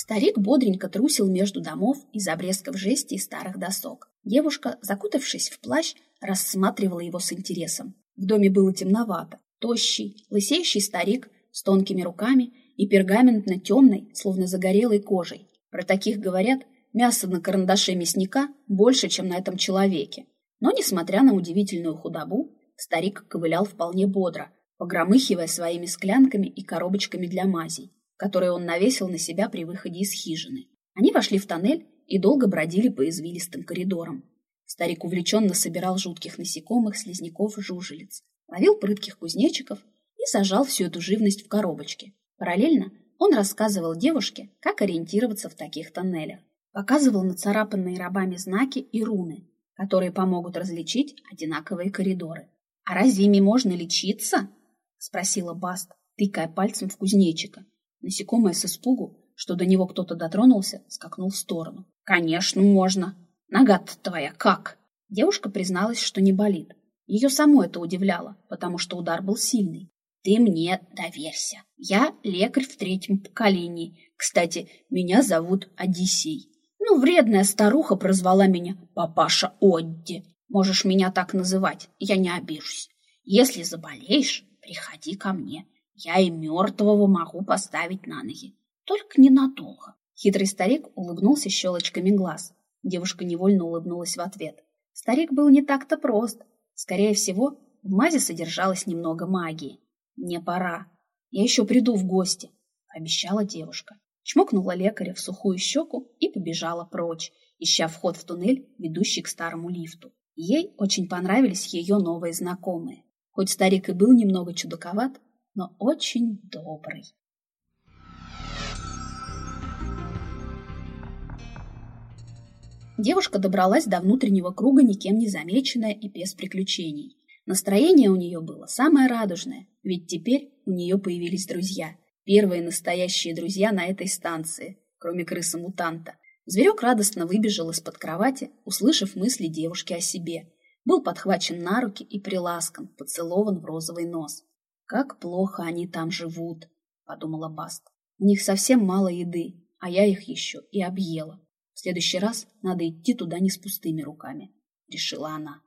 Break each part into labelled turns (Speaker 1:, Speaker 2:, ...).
Speaker 1: Старик бодренько трусил между домов из обрезков жести и старых досок. Девушка, закутавшись в плащ, рассматривала его с интересом. В доме было темновато. Тощий, лысеющий старик с тонкими руками и пергаментно-темной, словно загорелой кожей. Про таких говорят, мясо на карандаше мясника больше, чем на этом человеке. Но, несмотря на удивительную худобу, старик ковылял вполне бодро, погромыхивая своими склянками и коробочками для мазей, которые он навесил на себя при выходе из хижины. Они вошли в тоннель и долго бродили по извилистым коридорам. Старик увлеченно собирал жутких насекомых, слизняков, жужелиц, ловил прытких кузнечиков и сажал всю эту живность в коробочки. Параллельно он рассказывал девушке, как ориентироваться в таких тоннелях. Показывал нацарапанные рабами знаки и руны, которые помогут различить одинаковые коридоры. «А разве ими можно лечиться?» — спросила Баст, тыкая пальцем в кузнечика. Насекомое с испугу, что до него кто-то дотронулся, скакнул в сторону. «Конечно, можно. Нога-то твоя как?» Девушка призналась, что не болит. Ее само это удивляло, потому что удар был сильный. «Ты мне доверься. Я лекарь в третьем поколении. Кстати, меня зовут Одиссей. Ну, вредная старуха прозвала меня папаша Одди. Можешь меня так называть, я не обижусь. Если заболеешь, приходи ко мне. Я и мертвого могу поставить на ноги. Только ненадолго. Хитрый старик улыбнулся щелочками глаз. Девушка невольно улыбнулась в ответ. Старик был не так-то прост. Скорее всего, в мазе содержалось немного магии. «Мне пора. Я еще приду в гости», — обещала девушка. Чмокнула лекаря в сухую щеку и побежала прочь, ища вход в туннель, ведущий к старому лифту. Ей очень понравились ее новые знакомые. Хоть старик и был немного чудаковат, но очень добрый. Девушка добралась до внутреннего круга никем не замеченная и без приключений. Настроение у нее было самое радужное, ведь теперь у нее появились друзья. Первые настоящие друзья на этой станции, кроме крысы-мутанта. Зверек радостно выбежал из-под кровати, услышав мысли девушки о себе. Был подхвачен на руки и приласкан, поцелован в розовый нос. «Как плохо они там живут», — подумала Баст. «У них совсем мало еды, а я их еще и объела». В следующий раз надо идти туда не с пустыми руками, решила она.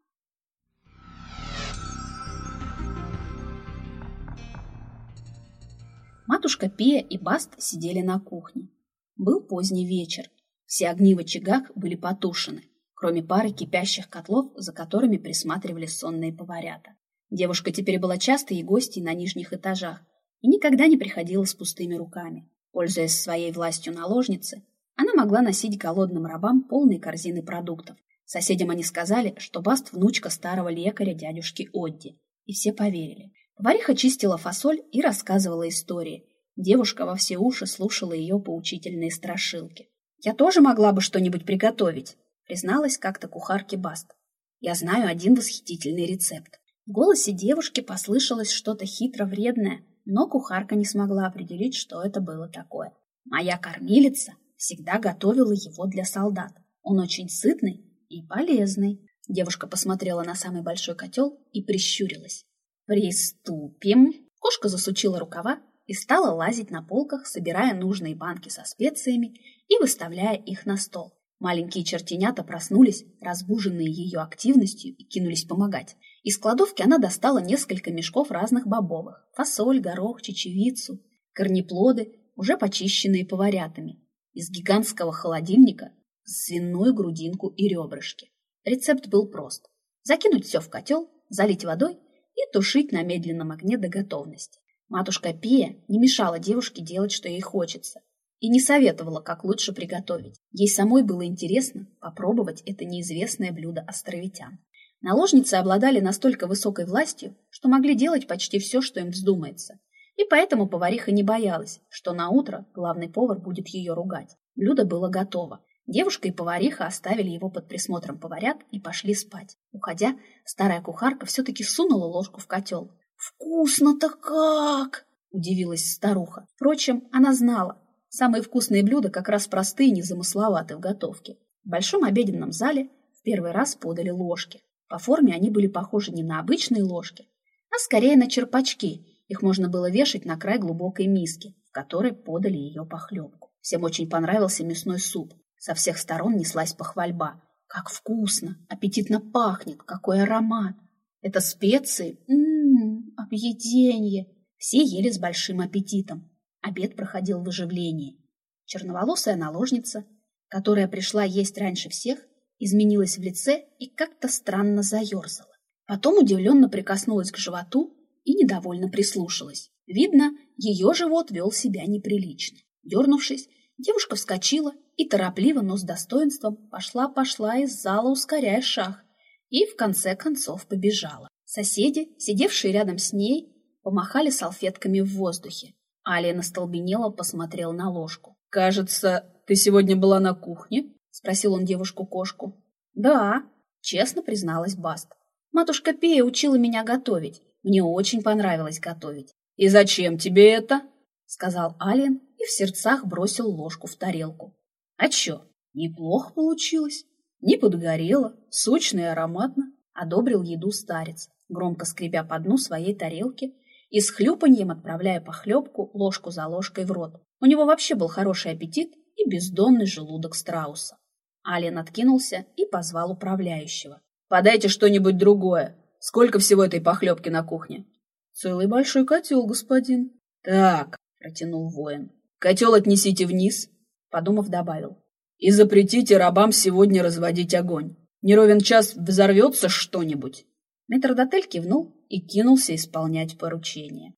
Speaker 1: Матушка Пия и Баст сидели на кухне. Был поздний вечер. Все огни в очагах были потушены, кроме пары кипящих котлов, за которыми присматривали сонные поварята. Девушка теперь была частой гостьей на нижних этажах и никогда не приходила с пустыми руками. Пользуясь своей властью наложницы, она могла носить голодным рабам полные корзины продуктов. Соседям они сказали, что Баст – внучка старого лекаря дядюшки Одди. И все поверили. Повариха чистила фасоль и рассказывала истории. Девушка во все уши слушала ее поучительные страшилки. «Я тоже могла бы что-нибудь приготовить», – призналась как-то кухарке Баст. «Я знаю один восхитительный рецепт». В голосе девушки послышалось что-то хитро-вредное, но кухарка не смогла определить, что это было такое. «Моя кормилица всегда готовила его для солдат. Он очень сытный и полезный. Девушка посмотрела на самый большой котел и прищурилась. «Приступим!» Кошка засучила рукава и стала лазить на полках, собирая нужные банки со специями и выставляя их на стол. Маленькие чертенята проснулись, разбуженные ее активностью, и кинулись помогать. Из кладовки она достала несколько мешков разных бобовых. Фасоль, горох, чечевицу, корнеплоды, уже почищенные поварятами из гигантского холодильника свиную грудинку и ребрышки. Рецепт был прост. Закинуть все в котел, залить водой и тушить на медленном огне до готовности. Матушка Пия не мешала девушке делать, что ей хочется, и не советовала, как лучше приготовить. Ей самой было интересно попробовать это неизвестное блюдо островитян. Наложницы обладали настолько высокой властью, что могли делать почти все, что им вздумается – и поэтому повариха не боялась, что на утро главный повар будет ее ругать. Блюдо было готово. Девушка и повариха оставили его под присмотром поварят и пошли спать. Уходя, старая кухарка все-таки сунула ложку в котел. «Вкусно-то как!» – удивилась старуха. Впрочем, она знала. Самые вкусные блюда как раз простые и незамысловаты в готовке. В большом обеденном зале в первый раз подали ложки. По форме они были похожи не на обычные ложки, а скорее на черпачки – их можно было вешать на край глубокой миски, в которой подали ее похлебку. Всем очень понравился мясной суп. Со всех сторон неслась похвальба. Как вкусно, аппетитно пахнет, какой аромат. Это специи, ммм, объеденье. Все ели с большим аппетитом. Обед проходил в оживлении. Черноволосая наложница, которая пришла есть раньше всех, изменилась в лице и как-то странно заерзала. Потом удивленно прикоснулась к животу и недовольно прислушалась. Видно, ее живот вел себя неприлично. Дернувшись, девушка вскочила и торопливо, но с достоинством пошла-пошла из зала, ускоряя шаг, и в конце концов побежала. Соседи, сидевшие рядом с ней, помахали салфетками в воздухе. Алия настолбенела, посмотрел на ложку. «Кажется, ты сегодня была на кухне?» — спросил он девушку-кошку. «Да», — честно призналась Баст. «Матушка Пея учила меня готовить. Мне очень понравилось готовить». «И зачем тебе это?» — сказал Алиен и в сердцах бросил ложку в тарелку. «А чё, неплохо получилось. Не подгорело, сочно и ароматно», — одобрил еду старец, громко скребя по дну своей тарелки и с хлюпаньем отправляя похлебку ложку за ложкой в рот. У него вообще был хороший аппетит и бездонный желудок страуса. Ален откинулся и позвал управляющего. «Подайте что-нибудь другое. Сколько всего этой похлебки на кухне?» «Целый большой котел, господин». «Так», — протянул воин. «Котел отнесите вниз», — подумав, добавил. «И запретите рабам сегодня разводить огонь. Не ровен час взорвется что-нибудь». Метродотель кивнул и кинулся исполнять поручение.